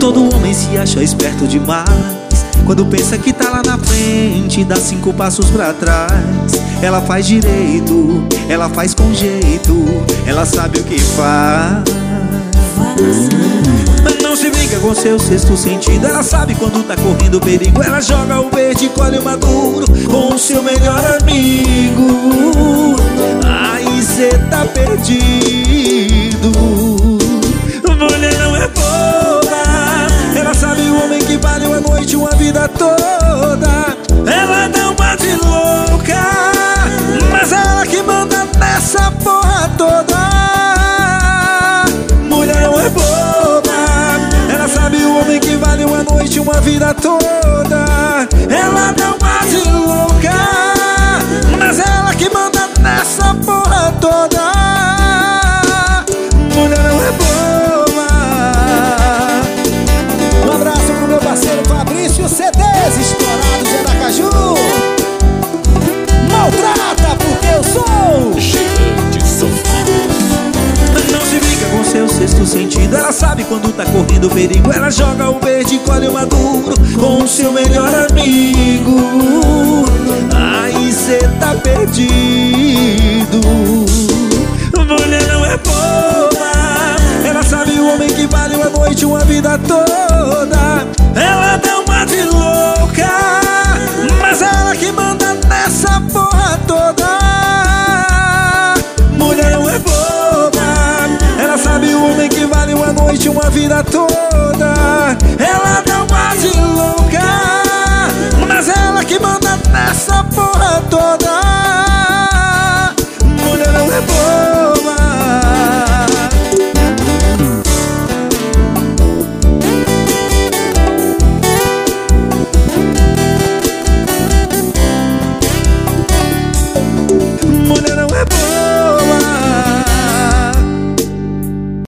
Todo homem se acha esperto demais. Quando pensa que tá lá na frente Dá cinco passos pra trás. Ela faz direito Ela faz com jeito Ela sabe o que faz. Não se brinca com seu sexto sentido. Ela sabe quando tá correndo perigo. Ela joga o verde colhe o maduro Com o seu melhor amigo Aí cê tá perdido. Mulher não é boba. Ela sabe o homem que vale uma noite, uma vida toda. Ela uma de louca. Mas é ela que manda nessa porra toda. Mulher não é boba. Ela sabe o homem que vale uma noite, uma vida toda sexto sentido. Ela sabe quando tá correndo perigo. Ela joga o verde colhe o maduro Com o seu melhor amigo. Aí cê tá perdido. Mulher não é boba. Ela sabe o homem que vale uma noite, uma vida toda. Ela dá noite, uma vida toda Ela dá